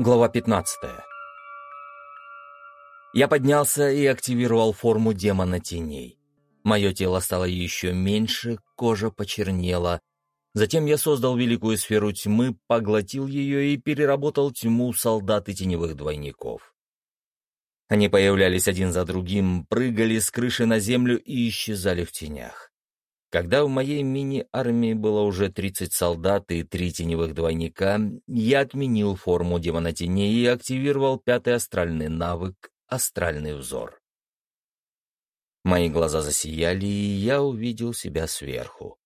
Глава 15. Я поднялся и активировал форму демона теней. Мое тело стало еще меньше, кожа почернела. Затем я создал великую сферу тьмы, поглотил ее и переработал тьму солдат и теневых двойников. Они появлялись один за другим, прыгали с крыши на землю и исчезали в тенях. Когда в моей мини-армии было уже 30 солдат и три теневых двойника, я отменил форму демона теней и активировал пятый астральный навык — астральный взор. Мои глаза засияли, и я увидел себя сверху.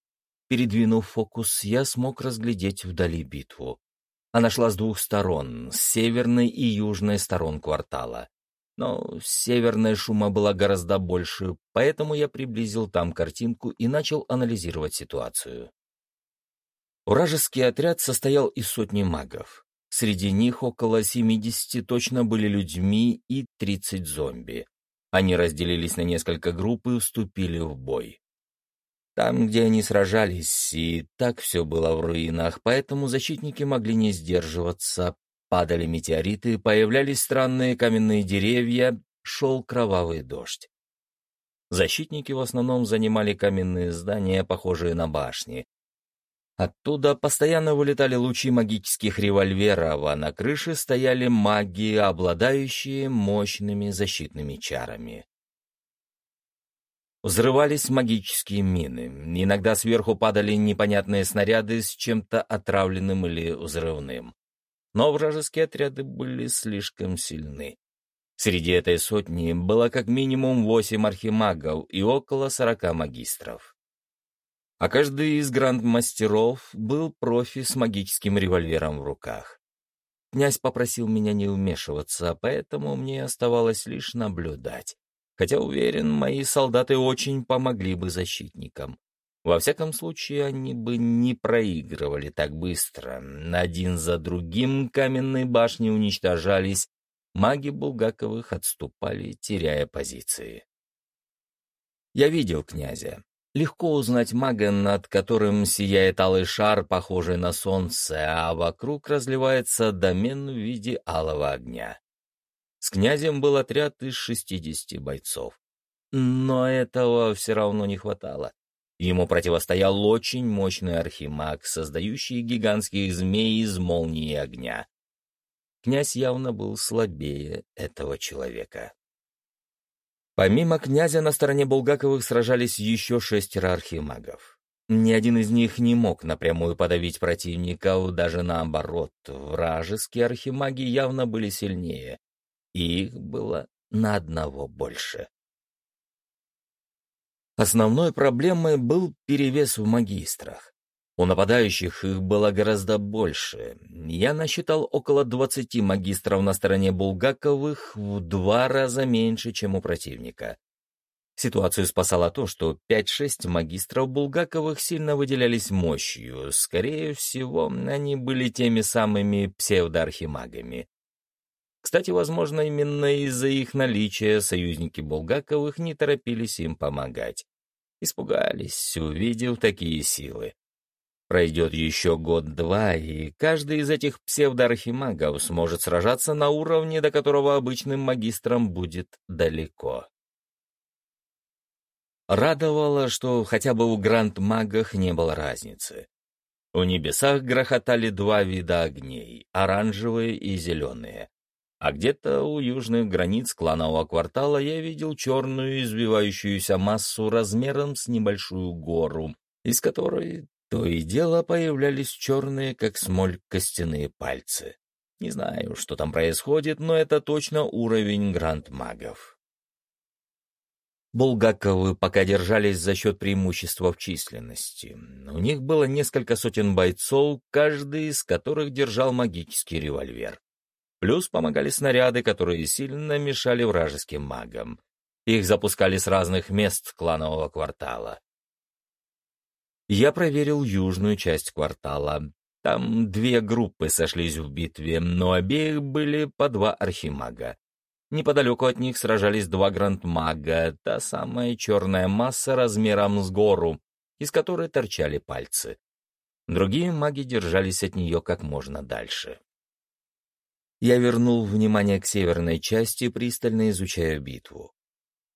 Передвинув фокус, я смог разглядеть вдали битву. Она шла с двух сторон, с северной и южной сторон квартала. Но северная шума была гораздо больше, поэтому я приблизил там картинку и начал анализировать ситуацию. Вражеский отряд состоял из сотни магов. Среди них около 70 точно были людьми и 30 зомби. Они разделились на несколько групп и вступили в бой. Там, где они сражались, и так все было в руинах, поэтому защитники могли не сдерживаться, Падали метеориты, появлялись странные каменные деревья, шел кровавый дождь. Защитники в основном занимали каменные здания, похожие на башни. Оттуда постоянно вылетали лучи магических револьверов, а на крыше стояли маги, обладающие мощными защитными чарами. Взрывались магические мины. Иногда сверху падали непонятные снаряды с чем-то отравленным или взрывным но вражеские отряды были слишком сильны. Среди этой сотни было как минимум восемь архимагов и около сорока магистров. А каждый из грандмастеров был профи с магическим револьвером в руках. Князь попросил меня не вмешиваться, поэтому мне оставалось лишь наблюдать. Хотя, уверен, мои солдаты очень помогли бы защитникам. Во всяком случае, они бы не проигрывали так быстро. Один за другим каменные башни уничтожались, маги Булгаковых отступали, теряя позиции. Я видел князя. Легко узнать мага, над которым сияет алый шар, похожий на солнце, а вокруг разливается домен в виде алого огня. С князем был отряд из шестидесяти бойцов. Но этого все равно не хватало. Ему противостоял очень мощный архимаг, создающий гигантских змей из молнии огня. Князь явно был слабее этого человека. Помимо князя на стороне Булгаковых сражались еще шестеро архимагов. Ни один из них не мог напрямую подавить противников, даже наоборот. Вражеские архимаги явно были сильнее, и их было на одного больше. Основной проблемой был перевес в магистрах. У нападающих их было гораздо больше. Я насчитал около 20 магистров на стороне Булгаковых в два раза меньше, чем у противника. Ситуацию спасало то, что 5-6 магистров Булгаковых сильно выделялись мощью. Скорее всего, они были теми самыми псевдоархимагами. Кстати, возможно, именно из-за их наличия союзники Булгаковых не торопились им помогать. Испугались, увидев такие силы. Пройдет еще год-два, и каждый из этих псевдоархимагов сможет сражаться на уровне, до которого обычным магистрам будет далеко. Радовало, что хотя бы у гранд-магах не было разницы. У небесах грохотали два вида огней — оранжевые и зеленые. А где-то у южных границ кланового квартала я видел черную извивающуюся массу размером с небольшую гору, из которой то и дело появлялись черные, как смоль, костяные пальцы. Не знаю, что там происходит, но это точно уровень гранд-магов. Булгаковы пока держались за счет преимущества в численности. У них было несколько сотен бойцов, каждый из которых держал магический револьвер. Плюс помогали снаряды, которые сильно мешали вражеским магам. Их запускали с разных мест кланового квартала. Я проверил южную часть квартала. Там две группы сошлись в битве, но обеих были по два архимага. Неподалеку от них сражались два грандмага, та самая черная масса размером с гору, из которой торчали пальцы. Другие маги держались от нее как можно дальше. Я вернул внимание к северной части, пристально изучая битву.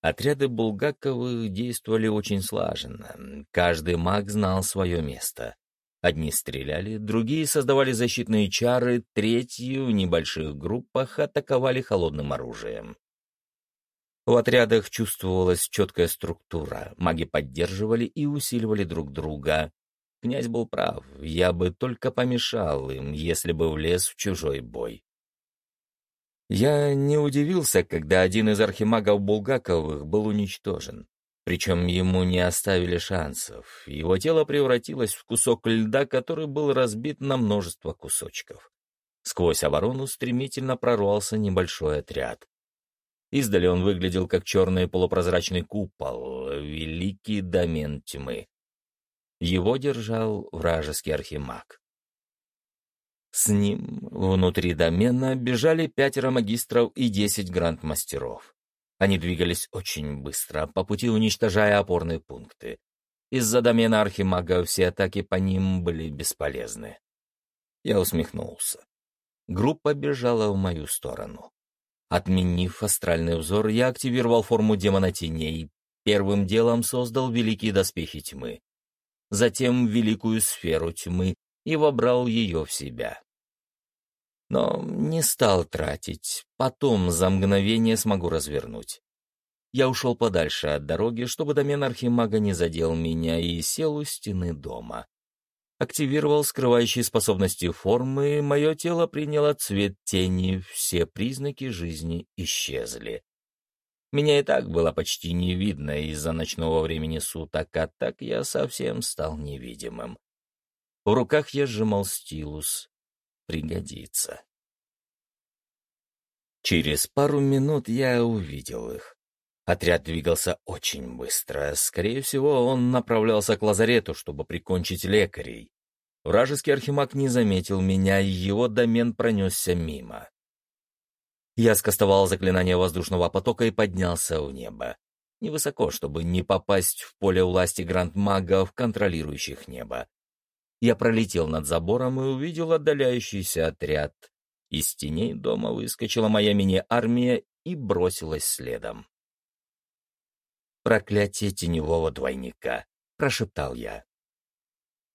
Отряды Булгаковых действовали очень слаженно. Каждый маг знал свое место. Одни стреляли, другие создавали защитные чары, третьи в небольших группах атаковали холодным оружием. В отрядах чувствовалась четкая структура, маги поддерживали и усиливали друг друга. Князь был прав, я бы только помешал им, если бы влез в чужой бой. Я не удивился, когда один из архимагов Булгаковых был уничтожен. Причем ему не оставили шансов. Его тело превратилось в кусок льда, который был разбит на множество кусочков. Сквозь оборону стремительно прорвался небольшой отряд. Издали он выглядел как черный полупрозрачный купол, великий домен тьмы. Его держал вражеский архимаг. С ним внутри домена бежали пятеро магистров и десять гранд-мастеров. Они двигались очень быстро, по пути уничтожая опорные пункты. Из-за домена архимага все атаки по ним были бесполезны. Я усмехнулся. Группа бежала в мою сторону. Отменив астральный взор, я активировал форму демона теней. Первым делом создал великие доспехи тьмы. Затем великую сферу тьмы и вобрал ее в себя. Но не стал тратить, потом за мгновение смогу развернуть. Я ушел подальше от дороги, чтобы домен архимага не задел меня, и сел у стены дома. Активировал скрывающие способности формы, мое тело приняло цвет тени, все признаки жизни исчезли. Меня и так было почти не видно из-за ночного времени суток, а так я совсем стал невидимым. В руках я сжимал стилус, пригодится. Через пару минут я увидел их. Отряд двигался очень быстро. Скорее всего, он направлялся к лазарету, чтобы прикончить лекарей. Вражеский архимаг не заметил меня, и его домен пронесся мимо. Я скостовал заклинание воздушного потока и поднялся в небо. Невысоко, чтобы не попасть в поле власти гранд-магов, контролирующих небо. Я пролетел над забором и увидел отдаляющийся отряд. Из теней дома выскочила моя мини-армия и бросилась следом. «Проклятие теневого двойника», — прошептал я.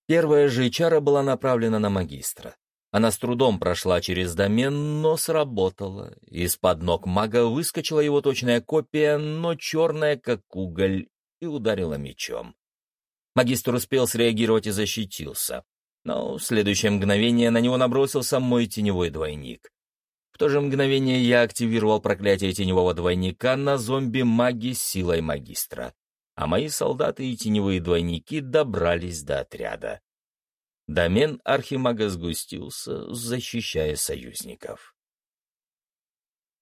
Первая же чара была направлена на магистра. Она с трудом прошла через домен, но сработала. Из-под ног мага выскочила его точная копия, но черная, как уголь, и ударила мечом. Магистр успел среагировать и защитился. Но в следующее мгновение на него набросился мой теневой двойник. В то же мгновение я активировал проклятие теневого двойника на зомби-маги силой магистра, а мои солдаты и теневые двойники добрались до отряда. Домен архимага сгустился, защищая союзников.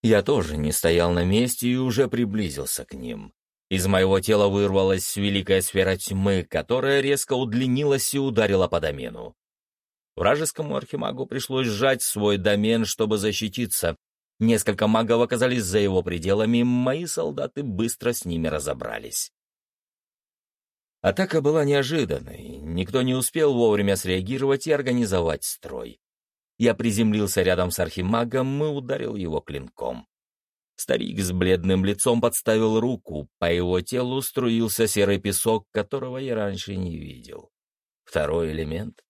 Я тоже не стоял на месте и уже приблизился к ним. Из моего тела вырвалась великая сфера тьмы, которая резко удлинилась и ударила по домену. Вражескому архимагу пришлось сжать свой домен, чтобы защититься. Несколько магов оказались за его пределами, мои солдаты быстро с ними разобрались. Атака была неожиданной, никто не успел вовремя среагировать и организовать строй. Я приземлился рядом с архимагом и ударил его клинком. Старик с бледным лицом подставил руку, по его телу струился серый песок, которого я раньше не видел. Второй элемент.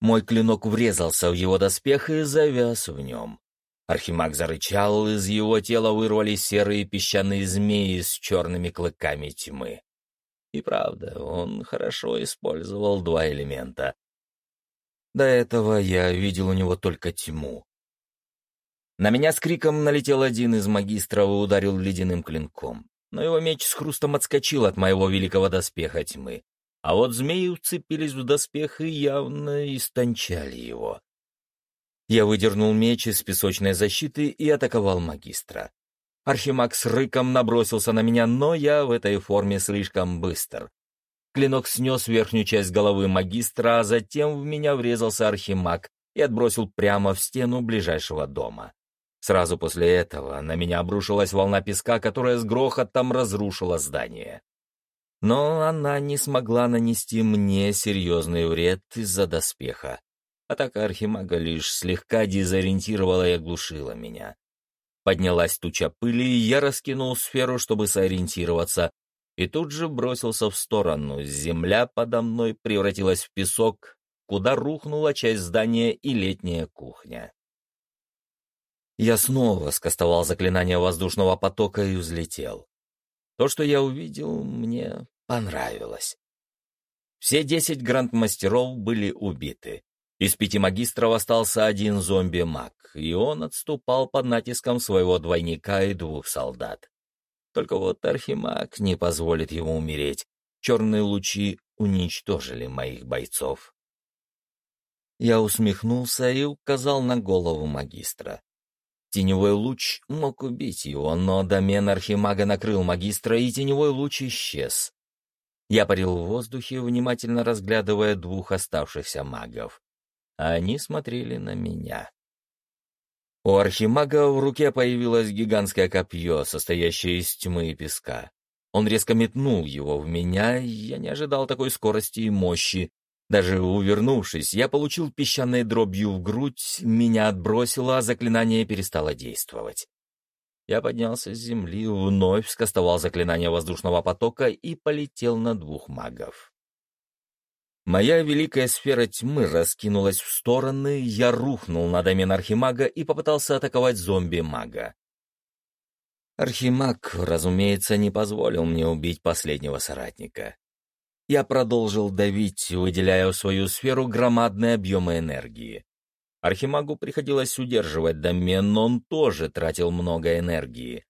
Мой клинок врезался в его доспех и завяз в нем. Архимаг зарычал, из его тела вырвались серые песчаные змеи с черными клыками тьмы. И правда, он хорошо использовал два элемента. До этого я видел у него только тьму. На меня с криком налетел один из магистров и ударил ледяным клинком. Но его меч с хрустом отскочил от моего великого доспеха тьмы. А вот змеи уцепились в доспех и явно истончали его. Я выдернул меч из песочной защиты и атаковал магистра. Архимаг с рыком набросился на меня, но я в этой форме слишком быстр. Клинок снес верхнюю часть головы магистра, а затем в меня врезался архимаг и отбросил прямо в стену ближайшего дома. Сразу после этого на меня обрушилась волна песка, которая с грохотом разрушила здание. Но она не смогла нанести мне серьезный вред из-за доспеха. Атака Архимага лишь слегка дезориентировала и оглушила меня. Поднялась туча пыли, и я раскинул сферу, чтобы сориентироваться, и тут же бросился в сторону. Земля подо мной превратилась в песок, куда рухнула часть здания и летняя кухня. Я снова скостовал заклинание воздушного потока и взлетел. То, что я увидел, мне понравилось. Все десять грандмастеров были убиты. Из пяти магистров остался один зомби-маг, и он отступал под натиском своего двойника и двух солдат. Только вот Архимаг не позволит ему умереть. Черные лучи уничтожили моих бойцов. Я усмехнулся и указал на голову магистра. Теневой луч мог убить его, но домен Архимага накрыл магистра, и теневой луч исчез. Я парил в воздухе, внимательно разглядывая двух оставшихся магов они смотрели на меня. У архимага в руке появилось гигантское копье, состоящее из тьмы и песка. Он резко метнул его в меня, я не ожидал такой скорости и мощи. Даже увернувшись, я получил песчаной дробью в грудь, меня отбросило, а заклинание перестало действовать. Я поднялся с земли, вновь скостовал заклинание воздушного потока и полетел на двух магов. Моя великая сфера тьмы раскинулась в стороны, я рухнул на домен Архимага и попытался атаковать зомби-мага. Архимаг, разумеется, не позволил мне убить последнего соратника. Я продолжил давить, выделяя в свою сферу громадные объемы энергии. Архимагу приходилось удерживать домен, но он тоже тратил много энергии.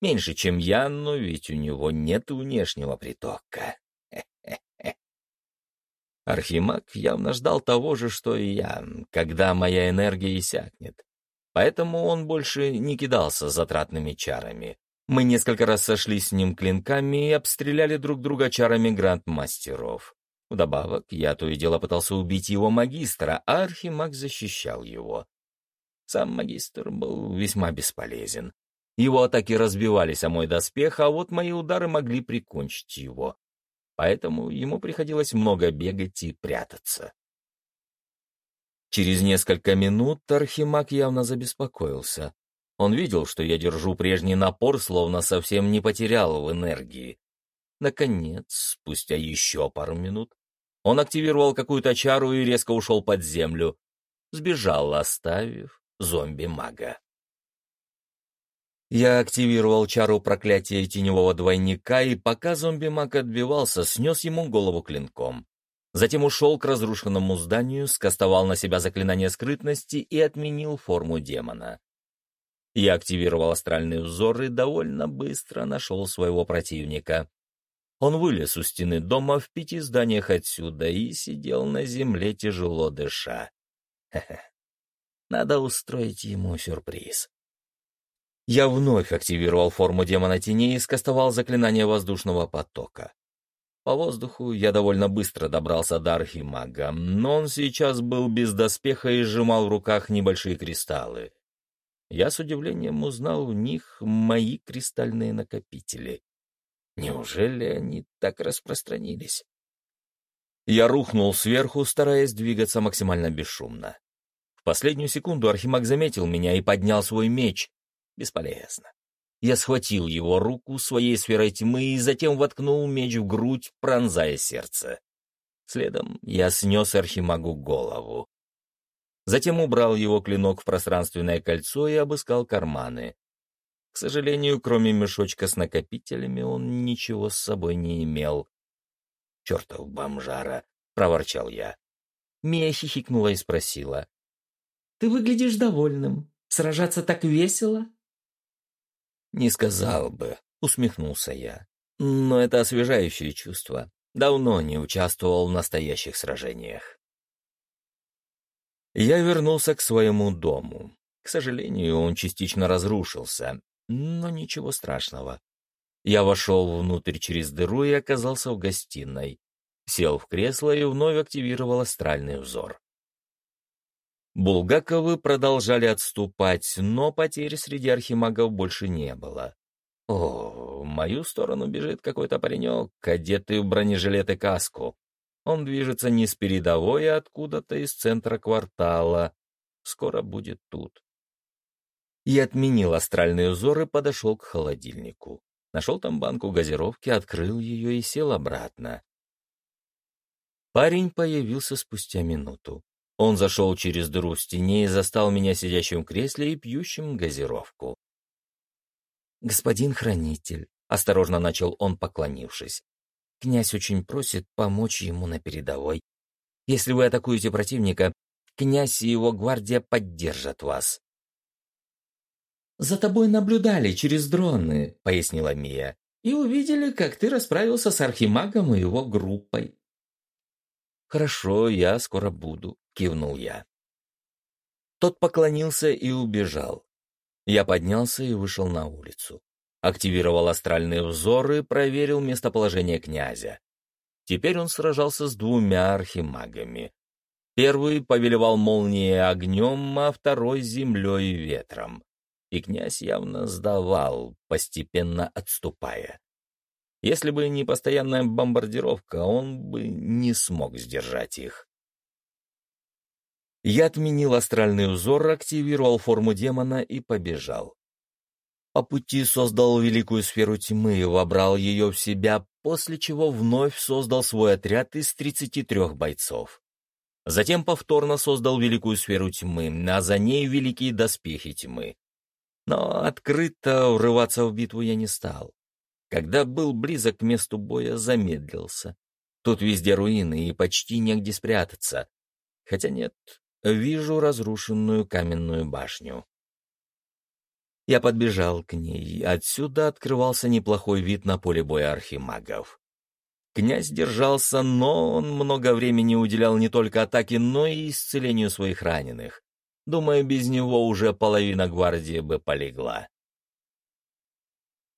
Меньше, чем я, но ведь у него нет внешнего притока. Архимаг явно ждал того же, что и я, когда моя энергия иссякнет. Поэтому он больше не кидался затратными чарами. Мы несколько раз сошлись с ним клинками и обстреляли друг друга чарами грандмастеров. Вдобавок, я то и дело пытался убить его магистра, а Архимаг защищал его. Сам магистр был весьма бесполезен. Его атаки разбивались о мой доспех, а вот мои удары могли прикончить его поэтому ему приходилось много бегать и прятаться. Через несколько минут Архимаг явно забеспокоился. Он видел, что я держу прежний напор, словно совсем не потерял в энергии. Наконец, спустя еще пару минут, он активировал какую-то чару и резко ушел под землю. Сбежал, оставив зомби-мага. Я активировал чару проклятия теневого двойника, и пока зомби-маг отбивался, снес ему голову клинком. Затем ушел к разрушенному зданию, скостовал на себя заклинание скрытности и отменил форму демона. Я активировал астральный взор и довольно быстро нашел своего противника. Он вылез у стены дома в пяти зданиях отсюда и сидел на земле, тяжело дыша. Надо устроить ему сюрприз. Я вновь активировал форму демона теней и скостовал заклинание воздушного потока. По воздуху я довольно быстро добрался до архимага, но он сейчас был без доспеха и сжимал в руках небольшие кристаллы. Я с удивлением узнал в них мои кристальные накопители. Неужели они так распространились? Я рухнул сверху, стараясь двигаться максимально бесшумно. В последнюю секунду Архимаг заметил меня и поднял свой меч, Бесполезно. Я схватил его руку своей сферой тьмы и затем воткнул меч в грудь, пронзая сердце. Следом я снес Архимагу голову. Затем убрал его клинок в пространственное кольцо и обыскал карманы. К сожалению, кроме мешочка с накопителями, он ничего с собой не имел. «Чертов бомжара!» — проворчал я. Мия хихикнула и спросила. «Ты выглядишь довольным. Сражаться так весело?» «Не сказал бы», — усмехнулся я. «Но это освежающее чувство. Давно не участвовал в настоящих сражениях». Я вернулся к своему дому. К сожалению, он частично разрушился, но ничего страшного. Я вошел внутрь через дыру и оказался в гостиной. Сел в кресло и вновь активировал астральный взор. Булгаковы продолжали отступать, но потерь среди архимагов больше не было. О, в мою сторону бежит какой-то паренек, одетый в бронежилет и каску. Он движется не с передовой, а откуда-то из центра квартала. Скоро будет тут. Я отменил астральный узор и подошел к холодильнику. Нашел там банку газировки, открыл ее и сел обратно. Парень появился спустя минуту. Он зашел через дыру в стене и застал меня сидящим в кресле и пьющим газировку. «Господин хранитель», — осторожно начал он, поклонившись, — «князь очень просит помочь ему на передовой. Если вы атакуете противника, князь и его гвардия поддержат вас». «За тобой наблюдали через дроны», — пояснила Мия, «и увидели, как ты расправился с Архимагом и его группой». «Хорошо, я скоро буду», — кивнул я. Тот поклонился и убежал. Я поднялся и вышел на улицу. Активировал астральные взоры и проверил местоположение князя. Теперь он сражался с двумя архимагами. Первый повелевал молнией огнем, а второй — землей и ветром. И князь явно сдавал, постепенно отступая. Если бы не постоянная бомбардировка, он бы не смог сдержать их. Я отменил астральный узор, активировал форму демона и побежал. По пути создал великую сферу тьмы и вобрал ее в себя, после чего вновь создал свой отряд из 33 бойцов. Затем повторно создал великую сферу тьмы, а за ней великие доспехи тьмы. Но открыто врываться в битву я не стал. Когда был близок к месту боя, замедлился. Тут везде руины и почти негде спрятаться. Хотя нет, вижу разрушенную каменную башню. Я подбежал к ней. Отсюда открывался неплохой вид на поле боя архимагов. Князь держался, но он много времени уделял не только атаке, но и исцелению своих раненых. Думаю, без него уже половина гвардии бы полегла.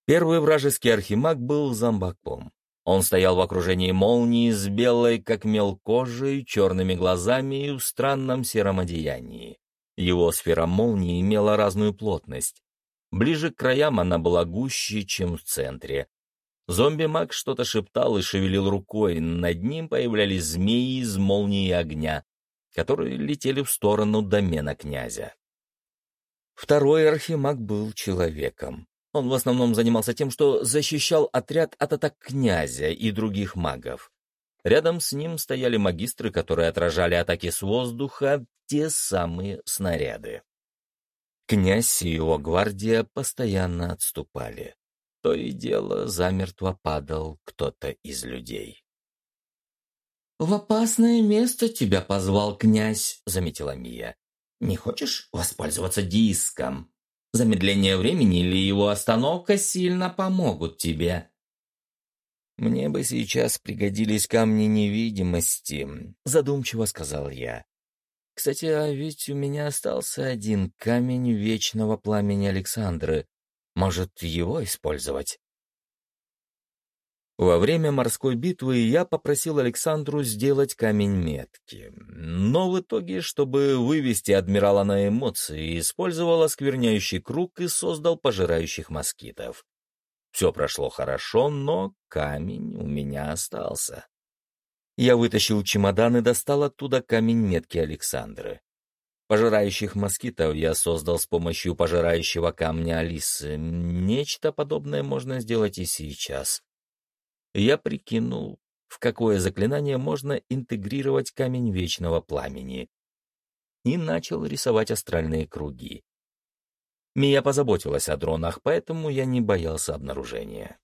Первый вражеский архимаг был зомбаком. Он стоял в окружении молнии с белой, как мел кожей, черными глазами и в странном сером одеянии. Его сфера молнии имела разную плотность. Ближе к краям она была гуще, чем в центре. Зомби-маг что-то шептал и шевелил рукой, над ним появлялись змеи из молнии огня, которые летели в сторону домена князя. Второй архимаг был человеком. Он в основном занимался тем, что защищал отряд от атак князя и других магов. Рядом с ним стояли магистры, которые отражали атаки с воздуха, те самые снаряды. Князь и его гвардия постоянно отступали. То и дело замертво падал кто-то из людей. «В опасное место тебя позвал князь», — заметила Мия. «Не хочешь воспользоваться диском?» Замедление времени или его остановка сильно помогут тебе. «Мне бы сейчас пригодились камни невидимости», — задумчиво сказал я. «Кстати, а ведь у меня остался один камень вечного пламени Александры. Может, его использовать?» Во время морской битвы я попросил Александру сделать камень метки. Но в итоге, чтобы вывести адмирала на эмоции, использовал оскверняющий круг и создал пожирающих москитов. Все прошло хорошо, но камень у меня остался. Я вытащил чемодан и достал оттуда камень метки Александры. Пожирающих москитов я создал с помощью пожирающего камня Алисы. Нечто подобное можно сделать и сейчас я прикинул, в какое заклинание можно интегрировать камень вечного пламени, и начал рисовать астральные круги. Мия позаботилась о дронах, поэтому я не боялся обнаружения.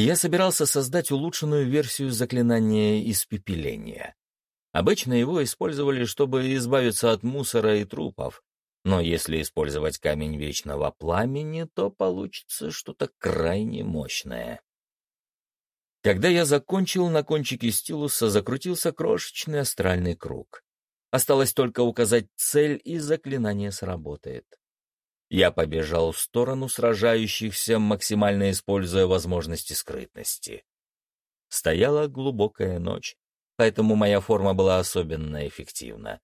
Я собирался создать улучшенную версию заклинания испепеления. Обычно его использовали, чтобы избавиться от мусора и трупов, но если использовать камень вечного пламени, то получится что-то крайне мощное. Когда я закончил, на кончике стилуса закрутился крошечный астральный круг. Осталось только указать цель, и заклинание сработает. Я побежал в сторону сражающихся, максимально используя возможности скрытности. Стояла глубокая ночь, поэтому моя форма была особенно эффективна.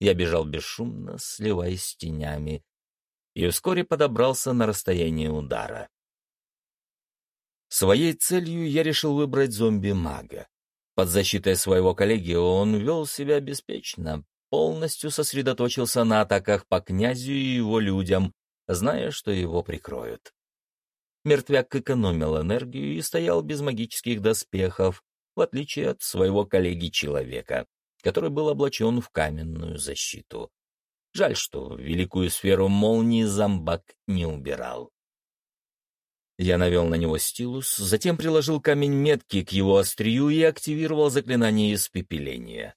Я бежал бесшумно, сливаясь с тенями, и вскоре подобрался на расстояние удара. Своей целью я решил выбрать зомби-мага. Под защитой своего коллеги он вел себя беспечно, полностью сосредоточился на атаках по князю и его людям, зная, что его прикроют. Мертвяк экономил энергию и стоял без магических доспехов, в отличие от своего коллеги-человека, который был облачен в каменную защиту. Жаль, что великую сферу молнии зомбак не убирал. Я навел на него стилус, затем приложил камень метки к его острию и активировал заклинание испепеления.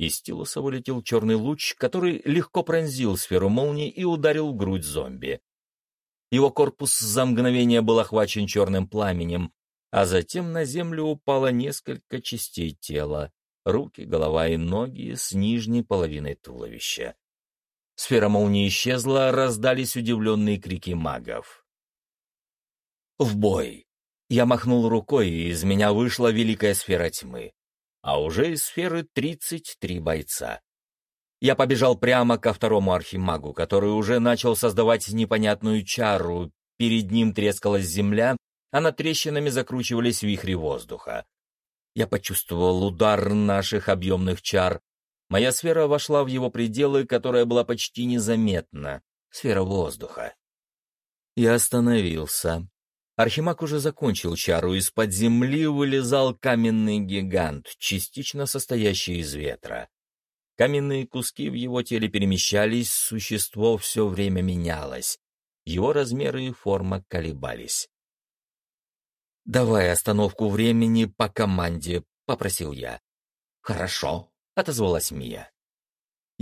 Из стилуса вылетел черный луч, который легко пронзил сферу молнии и ударил в грудь зомби. Его корпус за мгновение был охвачен черным пламенем, а затем на землю упало несколько частей тела, руки, голова и ноги с нижней половиной туловища. Сфера молнии исчезла, раздались удивленные крики магов. «В бой!» Я махнул рукой, и из меня вышла великая сфера тьмы. А уже из сферы тридцать три бойца. Я побежал прямо ко второму архимагу, который уже начал создавать непонятную чару. Перед ним трескалась земля, а над трещинами закручивались вихри воздуха. Я почувствовал удар наших объемных чар. Моя сфера вошла в его пределы, которая была почти незаметна. Сфера воздуха. Я остановился. Архимаг уже закончил чару, из-под земли вылезал каменный гигант, частично состоящий из ветра. Каменные куски в его теле перемещались, существо все время менялось. Его размеры и форма колебались. «Давай остановку времени по команде», — попросил я. «Хорошо», — отозвалась Мия.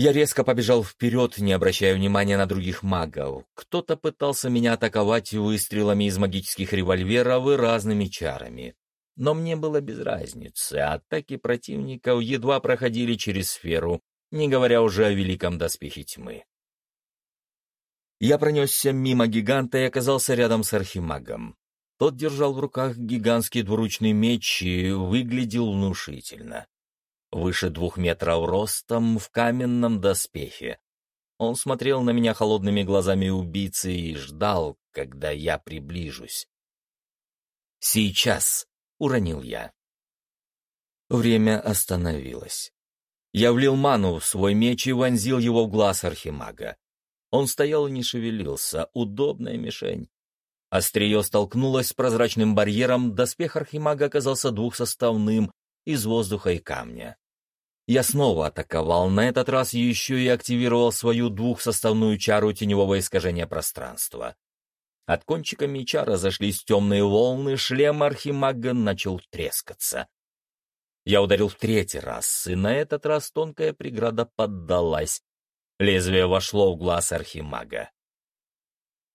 Я резко побежал вперед, не обращая внимания на других магов. Кто-то пытался меня атаковать выстрелами из магических револьверов и разными чарами. Но мне было без разницы, атаки противников едва проходили через сферу, не говоря уже о великом доспехе тьмы. Я пронесся мимо гиганта и оказался рядом с архимагом. Тот держал в руках гигантский двуручный меч и выглядел внушительно. Выше двух метров ростом, в каменном доспехе. Он смотрел на меня холодными глазами убийцы и ждал, когда я приближусь. «Сейчас!» — уронил я. Время остановилось. Я влил ману в свой меч и вонзил его в глаз архимага. Он стоял и не шевелился, удобная мишень. Острие столкнулось с прозрачным барьером, доспех архимага оказался двухсоставным, из воздуха и камня. Я снова атаковал, на этот раз еще и активировал свою двухсоставную чару теневого искажения пространства. От кончика меча разошлись темные волны, шлем архимага начал трескаться. Я ударил в третий раз, и на этот раз тонкая преграда поддалась. Лезвие вошло в глаз архимага.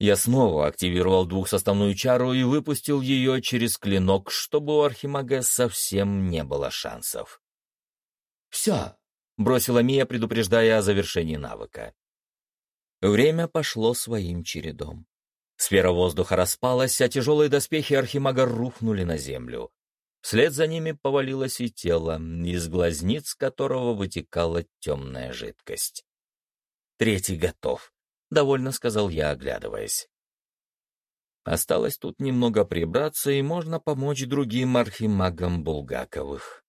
Я снова активировал двухсоставную чару и выпустил ее через клинок, чтобы у архимага совсем не было шансов. «Все!» — бросила Мия, предупреждая о завершении навыка. Время пошло своим чередом. Сфера воздуха распалась, а тяжелые доспехи архимага рухнули на землю. Вслед за ними повалилось и тело, из глазниц которого вытекала темная жидкость. «Третий готов», — довольно сказал я, оглядываясь. Осталось тут немного прибраться, и можно помочь другим архимагам Булгаковых.